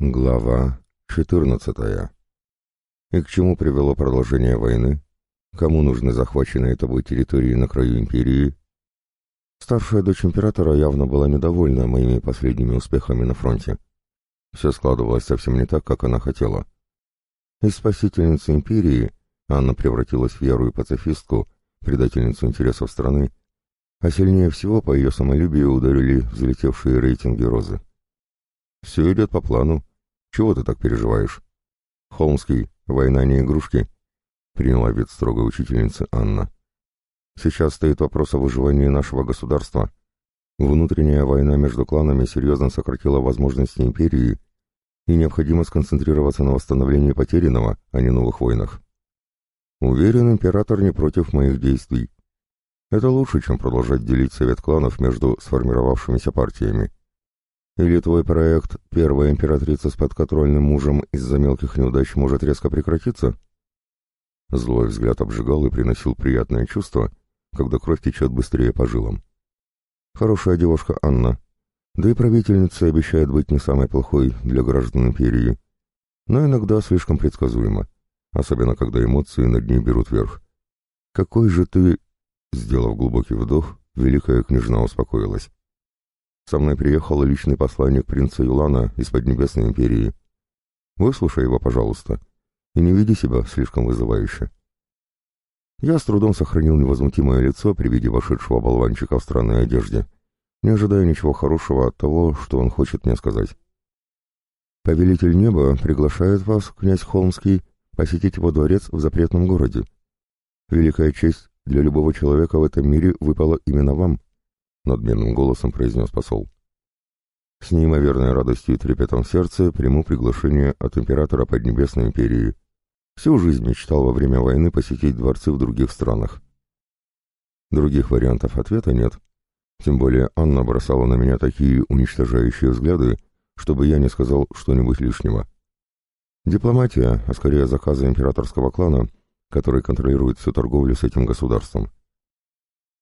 Глава 14. И к чему привело продолжение войны? Кому нужны захваченные тобой территории на краю империи? Старшая дочь императора явно была недовольна моими последними успехами на фронте. Все складывалось совсем не так, как она хотела. Из спасительницы империи Анна превратилась в ярую пацифистку, предательницу интересов страны, а сильнее всего по ее самолюбию ударили взлетевшие рейтинги Розы. «Все идет по плану. Чего ты так переживаешь?» «Холмский, война не игрушки», — приняла вид строгой учительницы Анна. «Сейчас стоит вопрос о выживании нашего государства. Внутренняя война между кланами серьезно сократила возможности империи, и необходимо сконцентрироваться на восстановлении потерянного, а не новых войнах. Уверен, император не против моих действий. Это лучше, чем продолжать делить совет кланов между сформировавшимися партиями. Или твой проект «Первая императрица с подконтрольным мужем из-за мелких неудач» может резко прекратиться? Злой взгляд обжигал и приносил приятное чувство, когда кровь течет быстрее по жилам. Хорошая девушка Анна, да и правительница обещает быть не самой плохой для граждан империи, но иногда слишком предсказуема, особенно когда эмоции над ней берут верх. «Какой же ты...» Сделав глубокий вдох, великая княжна успокоилась. Со мной приехал личный посланник принца Юлана из Поднебесной империи. Выслушай его, пожалуйста, и не веди себя слишком вызывающе. Я с трудом сохранил невозмутимое лицо при виде вошедшего болванчика в странной одежде, не ожидая ничего хорошего от того, что он хочет мне сказать. Повелитель неба приглашает вас, князь Холмский, посетить его дворец в запретном городе. Великая честь для любого человека в этом мире выпала именно вам. — надменным голосом произнес посол. «С неимоверной радостью и трепетом в сердце приму приглашение от императора Поднебесной империи. Всю жизнь мечтал во время войны посетить дворцы в других странах. Других вариантов ответа нет. Тем более Анна бросала на меня такие уничтожающие взгляды, чтобы я не сказал что-нибудь лишнего. Дипломатия, а скорее заказы императорского клана, который контролирует всю торговлю с этим государством.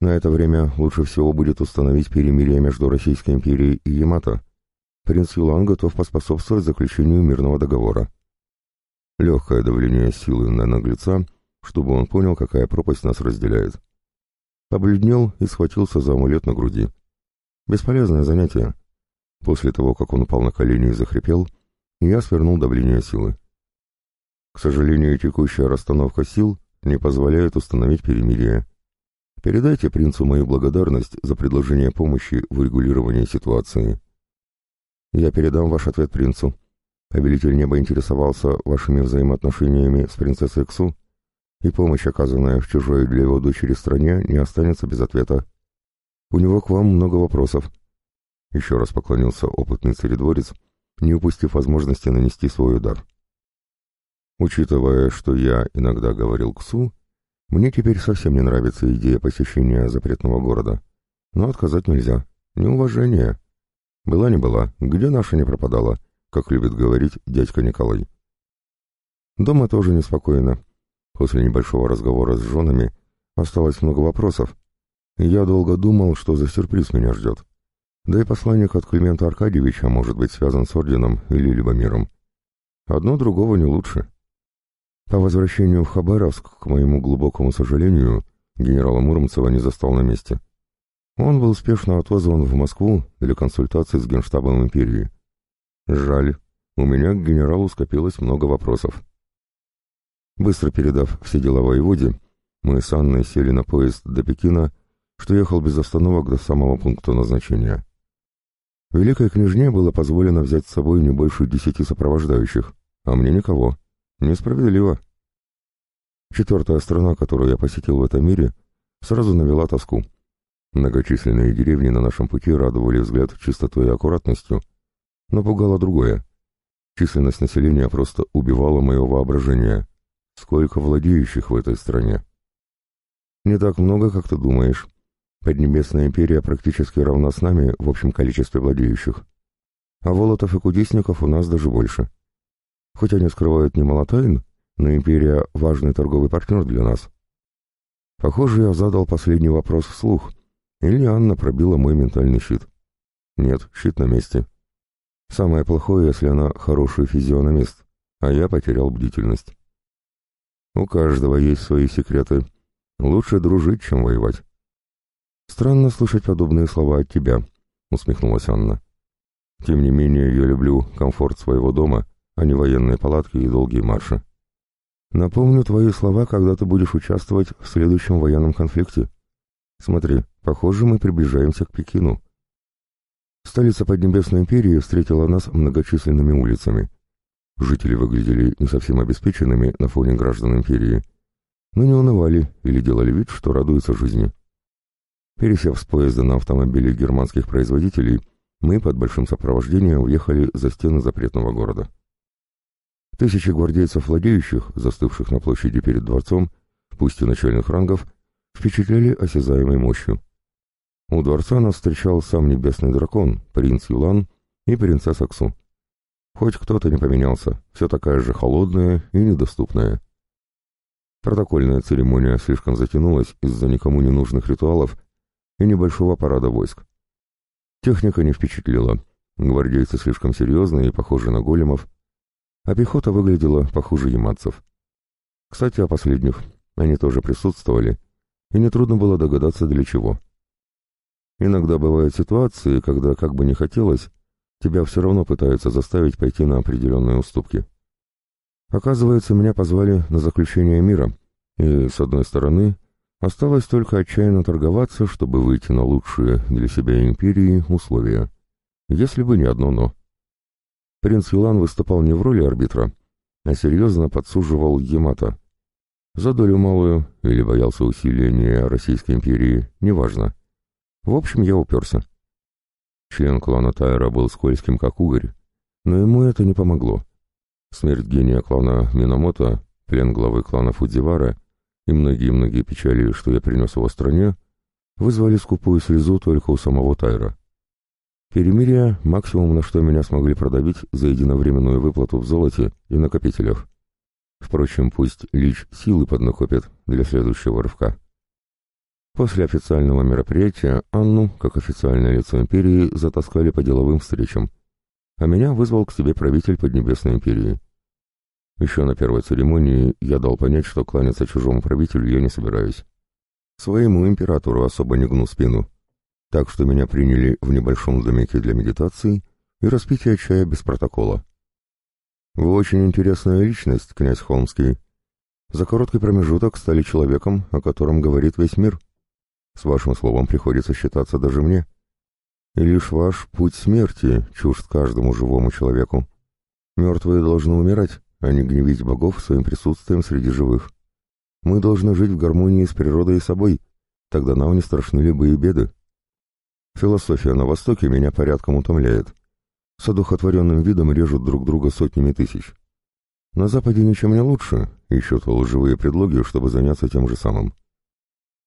На это время лучше всего будет установить перемирие между Российской империей и Ямато. Принц Юлан готов поспособствовать заключению мирного договора. Легкое давление силы на наглеца, чтобы он понял, какая пропасть нас разделяет. Побледнел и схватился за амулет на груди. Бесполезное занятие. После того, как он упал на колени и захрипел, я свернул давление силы. К сожалению, текущая расстановка сил не позволяет установить перемирие. Передайте принцу мою благодарность за предложение помощи в урегулировании ситуации. Я передам ваш ответ принцу. Повелитель неба интересовался вашими взаимоотношениями с принцессой Ксу, и помощь, оказанная в чужой для его дочери стране, не останется без ответа. У него к вам много вопросов. Еще раз поклонился опытный царедворец, не упустив возможности нанести свой удар. Учитывая, что я иногда говорил Ксу, мне теперь совсем не нравится идея посещения запретного города. Но отказать нельзя. Неуважение. Была не была, где наша не пропадала, как любит говорить дядька Николай. Дома тоже неспокойно. После небольшого разговора с женами осталось много вопросов. Я долго думал, что за сюрприз меня ждет. Да и посланник от Климента Аркадьевича может быть связан с орденом или Любомиром. Одно другого не лучше. По возвращению в Хабаровск, к моему глубокому сожалению, генерала Муромцева не застал на месте. Он был успешно отозван в Москву для консультации с Генштабом империи. Жаль, у меня к генералу скопилось много вопросов. Быстро передав все дела воеводе, мы с Анной сели на поезд до Пекина, что ехал без остановок до самого пункта назначения. Великой княжне было позволено взять с собой не больше десяти сопровождающих, а мне никого. Несправедливо. Четвертая страна, которую я посетил в этом мире, сразу навела тоску. Многочисленные деревни на нашем пути радовали взгляд чистотой и аккуратностью, но пугало другое. Численность населения просто убивала мое воображение. Сколько владеющих в этой стране? Не так много, как ты думаешь. Поднебесная империя практически равна с нами в общем количестве владеющих. А волотов и кудесников у нас даже больше. Хоть они скрывают немало тайн, но империя — важный торговый партнер для нас. Похоже, я задал последний вопрос вслух, или Анна пробила мой ментальный щит. Нет, щит на месте. Самое плохое, если она хороший физиономист, а я потерял бдительность. У каждого есть свои секреты. Лучше дружить, чем воевать. Странно слышать подобные слова от тебя, усмехнулась Анна. Тем не менее, я люблю комфорт своего дома, а не военные палатки и долгие марши. Напомню твои слова, когда ты будешь участвовать в следующем военном конфликте. Смотри, похоже, мы приближаемся к Пекину. Столица Поднебесной империи встретила нас многочисленными улицами. Жители выглядели не совсем обеспеченными на фоне граждан империи, но не унывали или делали вид, что радуются жизни. Пересев с поезда на автомобиле германских производителей, мы под большим сопровождением уехали за стены запретного города. Тысячи гвардейцев владеющих, застывших на площади перед дворцом, пусть и начальных рангов, впечатляли осязаемой мощью. У дворца нас встречал сам небесный дракон, принц Юлан и принцесса Ксу. Хоть кто-то не поменялся, все такая же холодная и недоступная. Протокольная церемония слишком затянулась из-за никому не нужных ритуалов и небольшого парада войск. Техника не впечатлила, гвардейцы слишком серьезные и похожи на големов, а пехота выглядела похуже ямадцев. Кстати, о последних. Они тоже присутствовали, и нетрудно было догадаться для чего. Иногда бывают ситуации, когда, как бы не хотелось, тебя все равно пытаются заставить пойти на определенные уступки. Оказывается, меня позвали на заключение мира, и, с одной стороны, осталось только отчаянно торговаться, чтобы выйти на лучшие для себя империи условия. Если бы не одно «но». Принц Юлан выступал не в роли арбитра, а серьезно подсуживал Ямато. За долю малую или боялся усиления Российской империи, неважно. В общем, я уперся. Член клана Тайра был скользким, как угорь, но ему это не помогло. Смерть гения клана Минамото, плен главы клана Фудзивара и многие-многие печали, что я принес его стране, вызвали скупую слезу только у самого Тайра. Перемирие — максимум, на что меня смогли продавить за единовременную выплату в золоте и накопителях. Впрочем, пусть Лич силы поднакопит для следующего рывка. После официального мероприятия Анну, как официальное лицо империи, затаскали по деловым встречам, а меня вызвал к себе правитель Поднебесной империи. Еще на первой церемонии я дал понять, что кланяться чужому правителю я не собираюсь. Своему императору особо не гну спину так что меня приняли в небольшом домике для медитации и распития чая без протокола. Вы очень интересная личность, князь Холмский. За короткий промежуток стали человеком, о котором говорит весь мир. С вашим словом приходится считаться даже мне. И лишь ваш путь смерти чужд каждому живому человеку. Мертвые должны умирать, а не гневить богов своим присутствием среди живых. Мы должны жить в гармонии с природой и собой, тогда нам не страшны любые беды. Философия на Востоке меня порядком утомляет. С одухотворенным видом режут друг друга сотнями тысяч. На Западе ничем не лучше, ищут лживые предлоги, чтобы заняться тем же самым.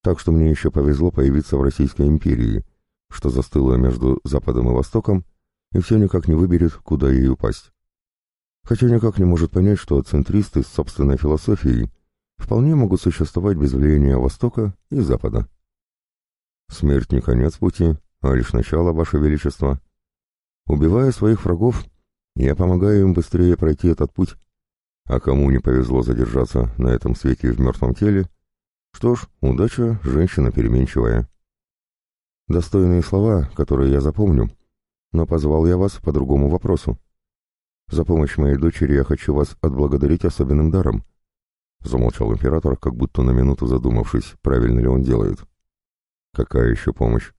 Так что мне еще повезло появиться в Российской империи, что застыло между Западом и Востоком, и все никак не выберет, куда ей упасть. Хотя никак не может понять, что центристы с собственной философией вполне могут существовать без влияния Востока и Запада. Смерть не конец пути, а лишь начало, Ваше Величество. Убивая своих врагов, я помогаю им быстрее пройти этот путь, а кому не повезло задержаться на этом свете в мертвом теле, что ж, удача — женщина переменчивая. Достойные слова, которые я запомню, но позвал я вас по другому вопросу. За помощь моей дочери я хочу вас отблагодарить особенным даром. Замолчал император, как будто на минуту задумавшись, правильно ли он делает. Какая еще помощь?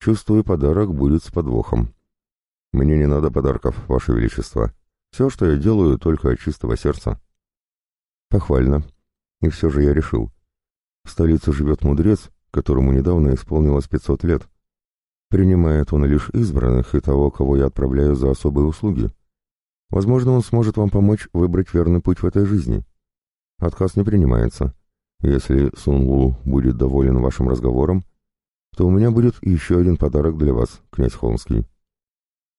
Чувствую, подарок будет с подвохом. Мне не надо подарков, Ваше Величество. Все, что я делаю, только от чистого сердца. Похвально. И все же я решил. В столице живет мудрец, которому недавно исполнилось 500 лет. Принимает он лишь избранных и того, кого я отправляю за особые услуги. Возможно, он сможет вам помочь выбрать верный путь в этой жизни. Отказ не принимается. Если Сун Лу будет доволен вашим разговором, то у меня будет еще один подарок для вас, князь Холмский.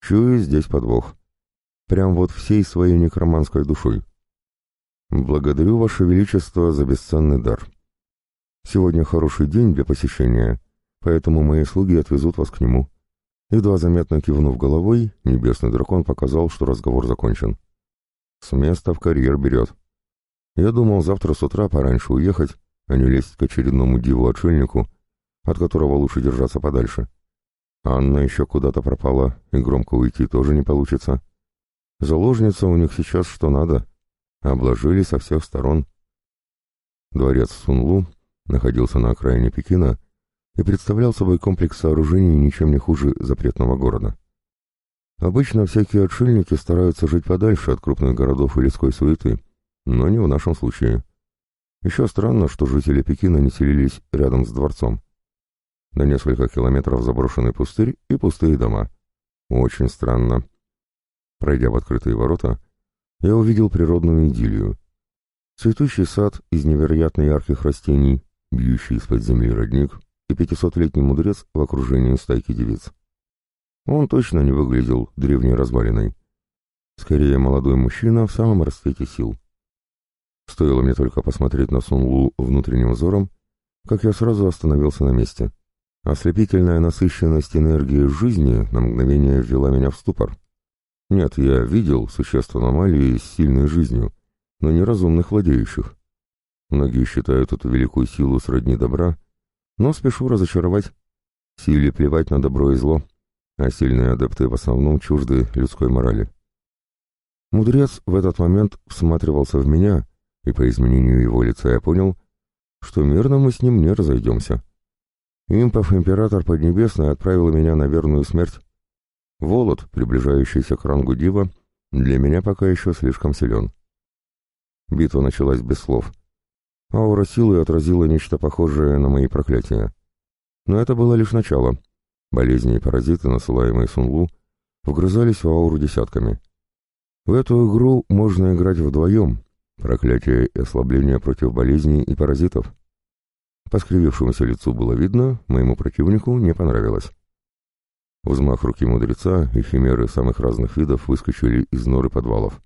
Чую здесь подвох. Прям вот всей своей некроманской душой. Благодарю, Ваше Величество, за бесценный дар. Сегодня хороший день для посещения, поэтому мои слуги отвезут вас к нему. Едва заметно кивнув головой, небесный дракон показал, что разговор закончен. С места в карьер берет. Я думал завтра с утра пораньше уехать, а не лезть к очередному диву-отшельнику, от которого лучше держаться подальше. Анна еще куда-то пропала, и громко уйти тоже не получится. Заложница у них сейчас что надо. Обложили со всех сторон. Дворец Сунлу находился на окраине Пекина и представлял собой комплекс сооружений ничем не хуже запретного города. Обычно всякие отшельники стараются жить подальше от крупных городов и людской суеты, но не в нашем случае. Еще странно, что жители Пекина не селились рядом с дворцом. На несколько километров заброшенный пустырь и пустые дома. Очень странно. Пройдя в открытые ворота, я увидел природную идиллию. Цветущий сад из невероятно ярких растений, бьющий из-под земли родник и пятисотлетний мудрец в окружении стайки девиц. Он точно не выглядел древней развалиной. Скорее, молодой мужчина в самом расцвете сил. Стоило мне только посмотреть на Сунлу внутренним взором, как я сразу остановился на месте. Ослепительная насыщенность энергии жизни на мгновение ввела меня в ступор. Нет, я видел существ аномалии с сильной жизнью, но неразумных владеющих. Многие считают эту великую силу сродни добра, но спешу разочаровать. Силе плевать на добро и зло, а сильные адепты в основном чужды людской морали. Мудрец в этот момент всматривался в меня, и по изменению его лица я понял, что мирно мы с ним не разойдемся. Импов император Поднебесный отправил меня на верную смерть. Волод, приближающийся к рангу Дива, для меня пока еще слишком силен. Битва началась без слов. Аура силы отразила нечто похожее на мои проклятия. Но это было лишь начало. Болезни и паразиты, насылаемые Сунлу, вгрызались в ауру десятками. В эту игру можно играть вдвоем. Проклятие и ослабление против болезней и паразитов. По скривившемуся лицу было видно, моему противнику не понравилось. Взмах руки мудреца и химеры самых разных видов выскочили из норы подвалов.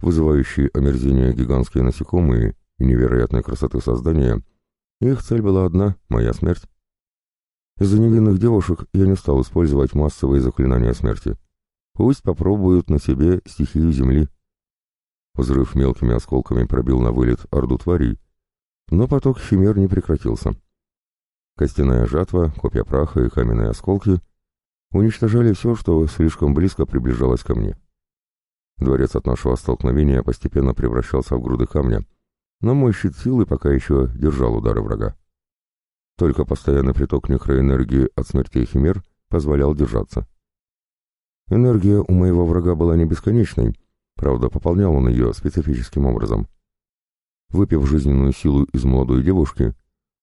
Вызывающие омерзение гигантские насекомые и невероятной красоты создания, их цель была одна — моя смерть. Из-за невинных девушек я не стал использовать массовые заклинания смерти. Пусть попробуют на себе стихию земли. Взрыв мелкими осколками пробил на вылет орду тварей, но поток химер не прекратился. Костяная жатва, копья праха и каменные осколки уничтожали все, что слишком близко приближалось ко мне. Дворец от нашего столкновения постепенно превращался в груды камня, но мой щит силы пока еще держал удары врага. Только постоянный приток некроэнергии от смертей химер позволял держаться. Энергия у моего врага была не бесконечной, правда, пополнял он ее специфическим образом. Выпив жизненную силу из молодой девушки,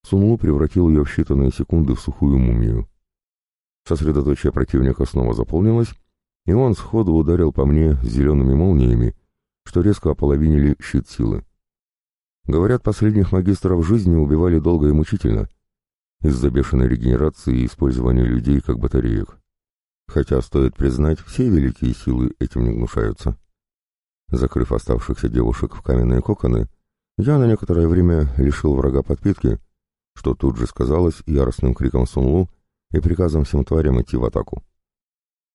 Сунлу превратил ее в считанные секунды в сухую мумию. Сосредоточие противника снова заполнилось, и он сходу ударил по мне зелеными молниями, что резко ополовинили щит силы. Говорят, последних магистров жизни убивали долго и мучительно, из-за бешеной регенерации и использования людей как батареек. Хотя, стоит признать, все великие силы этим не гнушаются. Закрыв оставшихся девушек в каменные коконы, я на некоторое время лишил врага подпитки, что тут же сказалось яростным криком Сунлу и приказом всем тварям идти в атаку.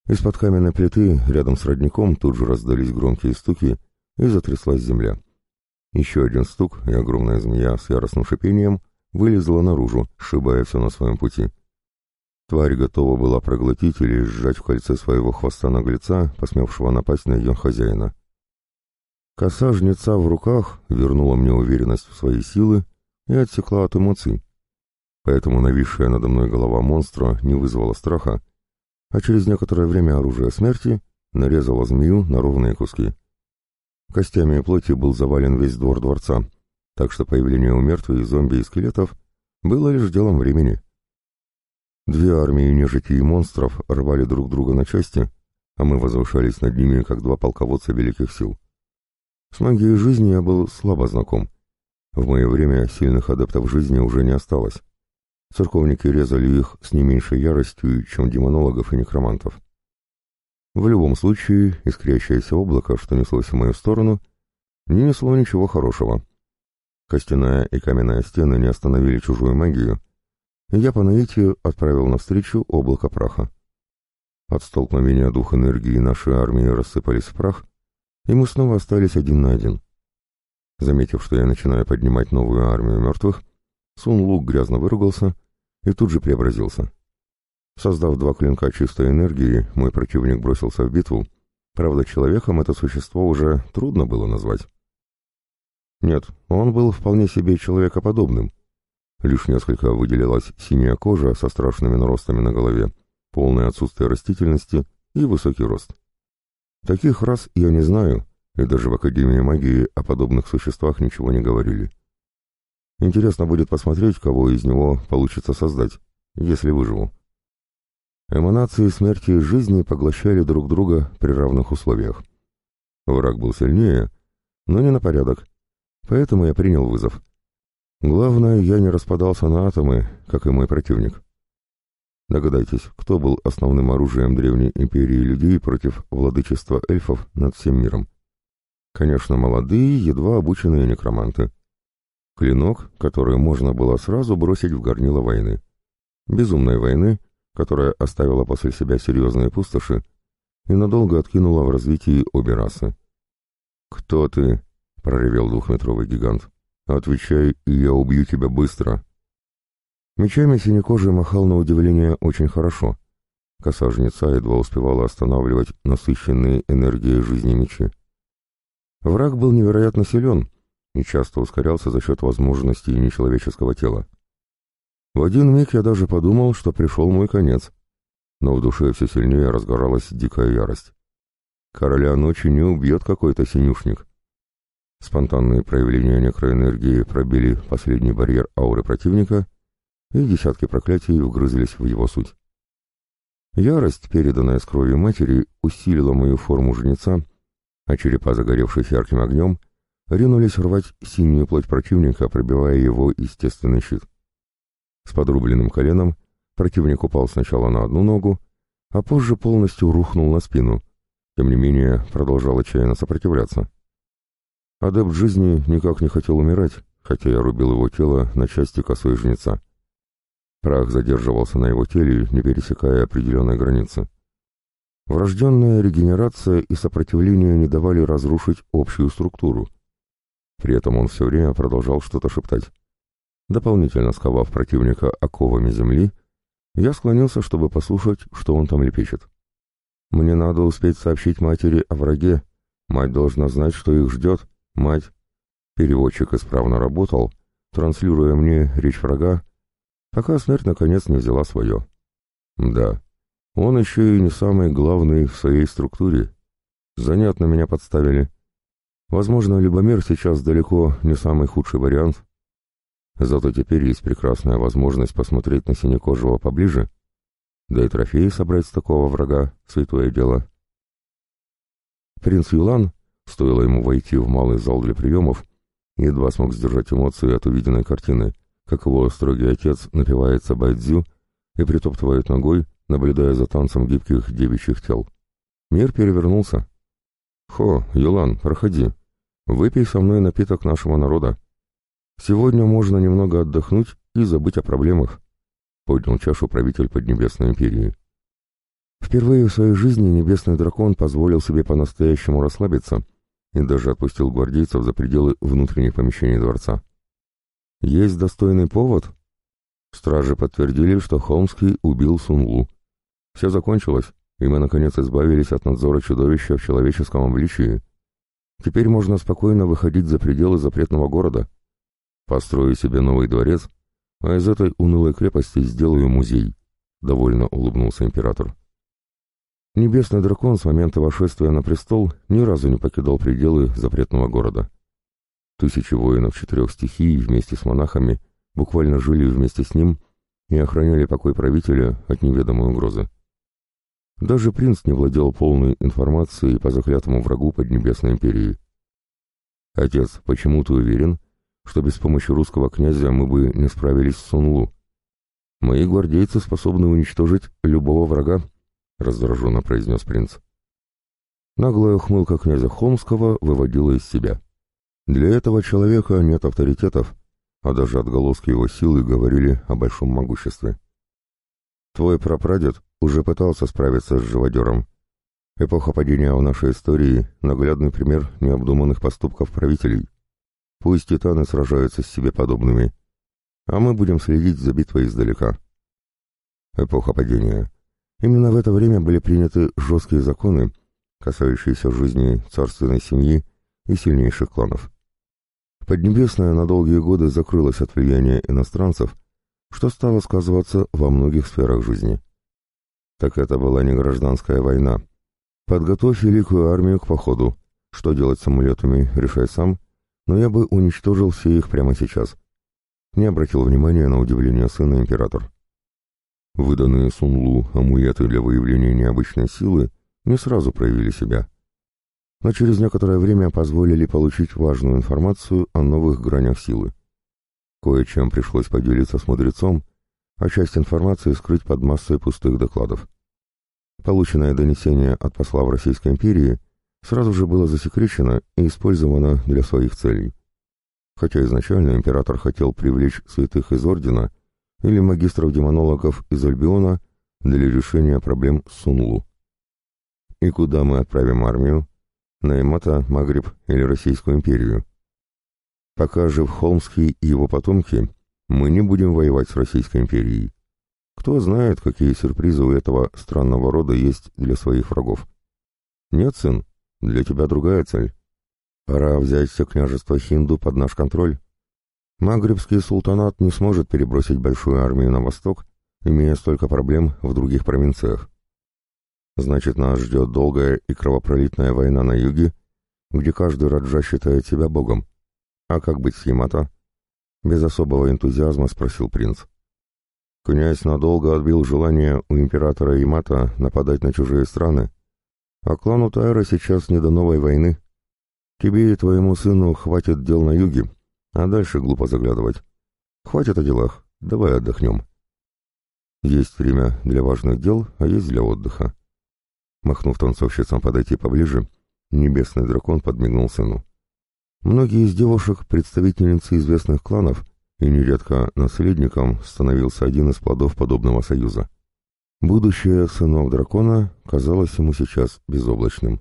Из-под каменной плиты рядом с родником тут же раздались громкие стуки и затряслась земля. Еще один стук, и огромная змея с яростным шипением вылезла наружу, сшибая все на своем пути. Тварь готова была проглотить или сжать в кольце своего хвоста наглеца, посмевшего напасть на ее хозяина. Коса жнеца в руках вернула мне уверенность в свои силы и отсекла от эмоций. Поэтому нависшая надо мной голова монстра не вызвала страха, а через некоторое время оружие смерти нарезало змею на ровные куски. Костями и плоти был завален весь двор дворца, так что появление у мертвых зомби и скелетов было лишь делом времени. Две армии нежити и монстров рвали друг друга на части, а мы возвышались над ними, как два полководца великих сил. С магией жизни я был слабо знаком. В мое время сильных адептов жизни уже не осталось. Церковники резали их с не меньшей яростью, чем демонологов и некромантов. В любом случае, искрящееся облако, что неслось в мою сторону, не несло ничего хорошего. Костяная и каменная стены не остановили чужую магию, и я по наитию отправил навстречу облако праха. От столкновения двух энергий наши армии рассыпались в прах, и мы снова остались один на один. Заметив, что я начинаю поднимать новую армию мертвых, Сун Лук грязно выругался и тут же преобразился. Создав два клинка чистой энергии, мой противник бросился в битву, правда, человеком это существо уже трудно было назвать. Нет, он был вполне себе человекоподобным. Лишь несколько выделялась синяя кожа со страшными наростами на голове, полное отсутствие растительности и высокий рост. Таких рас я не знаю, и даже в Академии магии о подобных существах ничего не говорили. Интересно будет посмотреть, кого из него получится создать, если выживу. Эманации смерти и жизни поглощали друг друга при равных условиях. Враг был сильнее, но не на порядок, поэтому я принял вызов. Главное, я не распадался на атомы, как и мой противник. Догадайтесь, кто был основным оружием древней империи людей против владычества эльфов над всем миром? Конечно, молодые, едва обученные некроманты. Клинок, который можно было сразу бросить в горнило войны. Безумной войны, которая оставила после себя серьезные пустоши и надолго откинула в развитии обе расы. «Кто ты?» — проревел двухметровый гигант. «Отвечай, и я убью тебя быстро!» Мечами синекожий махал на удивление очень хорошо. Коса жнеца едва успевала останавливать насыщенные энергией жизни мечи. Враг был невероятно силен и часто ускорялся за счет возможностей нечеловеческого тела. В один миг я даже подумал, что пришел мой конец, но в душе все сильнее разгоралась дикая ярость. Короля ночи не убьет какой-то синюшник. Спонтанные проявления некроэнергии пробили последний барьер ауры противника — и десятки проклятий вгрызлись в его суть. Ярость, переданная с кровью матери, усилила мою форму жнеца, а черепа, загоревшись ярким огнем, ринулись рвать синюю плоть противника, пробивая его естественный щит. С подрубленным коленом противник упал сначала на одну ногу, а позже полностью рухнул на спину, тем не менее продолжал отчаянно сопротивляться. Адепт жизни никак не хотел умирать, хотя я рубил его тело на части косой жнеца. Прах задерживался на его теле, не пересекая определенной границы. Врожденная регенерация и сопротивление не давали разрушить общую структуру. При этом он все время продолжал что-то шептать. Дополнительно сковав противника оковами земли, я склонился, чтобы послушать, что он там лепечет. «Мне надо успеть сообщить матери о враге. Мать должна знать, что их ждет. Мать...» Переводчик исправно работал, транслируя мне речь врага, пока смерть наконец не взяла свое. Да, он еще и не самый главный в своей структуре. Занятно меня подставили. Возможно, Любомир сейчас далеко не самый худший вариант. Зато теперь есть прекрасная возможность посмотреть на синекожего поближе, да и трофеи собрать с такого врага — святое дело. Принц Юлан, стоило ему войти в малый зал для приемов, едва смог сдержать эмоции от увиденной картины — как его строгий отец напивается байдзю и притоптывает ногой, наблюдая за танцем гибких девичьих тел. Мир перевернулся. «Хо, Юлан, проходи. Выпей со мной напиток нашего народа. Сегодня можно немного отдохнуть и забыть о проблемах», — поднял чашу правитель Поднебесной империи. Впервые в своей жизни небесный дракон позволил себе по-настоящему расслабиться и даже отпустил гвардейцев за пределы внутренних помещений дворца. Есть достойный повод? Стражи подтвердили, что Холмский убил Сунлу. Все закончилось, и мы, наконец, избавились от надзора чудовища в человеческом обличии. Теперь можно спокойно выходить за пределы запретного города. Построю себе новый дворец, а из этой унылой крепости сделаю музей», — довольно улыбнулся император. Небесный дракон с момента вошествия на престол ни разу не покидал пределы запретного города. Тысячи воинов четырех стихий вместе с монахами буквально жили вместе с ним и охраняли покой правителя от неведомой угрозы. Даже принц не владел полной информацией по заклятому врагу Поднебесной империи. «Отец, почему ты уверен, что без помощи русского князя мы бы не справились с Сунлу? Мои гвардейцы способны уничтожить любого врага», — раздраженно произнес принц. Наглая ухмылка князя Холмского выводила из себя. Для этого человека нет авторитетов, а даже отголоски его силы говорили о большом могуществе. Твой прапрадед уже пытался справиться с живодером. Эпоха падения в нашей истории — наглядный пример необдуманных поступков правителей. Пусть титаны сражаются с себе подобными, а мы будем следить за битвой издалека. Эпоха падения. Именно в это время были приняты жесткие законы, касающиеся жизни царственной семьи и сильнейших кланов. Поднебесная на долгие годы закрылась от влияния иностранцев, что стало сказываться во многих сферах жизни. Так это была не гражданская война. Подготовь великую армию к походу. Что делать с самолетами, решай сам, но я бы уничтожил все их прямо сейчас. Не обратил внимания на удивление сына император. Выданные Сунлу амулеты для выявления необычной силы не сразу проявили себя но через некоторое время позволили получить важную информацию о новых гранях силы. Кое-чем пришлось поделиться с мудрецом, а часть информации скрыть под массой пустых докладов. Полученное донесение от посла в Российской империи сразу же было засекречено и использовано для своих целей. Хотя изначально император хотел привлечь святых из Ордена или магистров-демонологов из Альбиона для решения проблем с Сунлу. И куда мы отправим армию? Наймата, Магриб или Российскую империю. Пока жив Холмский и его потомки, мы не будем воевать с Российской империей. Кто знает, какие сюрпризы у этого странного рода есть для своих врагов. Нет, сын, для тебя другая цель. Пора взять все княжество Хинду под наш контроль. Магрибский султанат не сможет перебросить большую армию на восток, имея столько проблем в других провинциях. Значит, нас ждет долгая и кровопролитная война на юге, где каждый раджа считает себя богом. А как быть с Ямато? Без особого энтузиазма спросил принц. Князь надолго отбил желание у императора Ямато нападать на чужие страны, а клану Тайра сейчас не до новой войны. Тебе и твоему сыну хватит дел на юге, а дальше глупо заглядывать. Хватит о делах, давай отдохнем. Есть время для важных дел, а есть для отдыха. Махнув танцовщицам подойти поближе, небесный дракон подмигнул сыну. Многие из девушек — представительницы известных кланов, и нередко наследником становился один из плодов подобного союза. Будущее сынов дракона казалось ему сейчас безоблачным.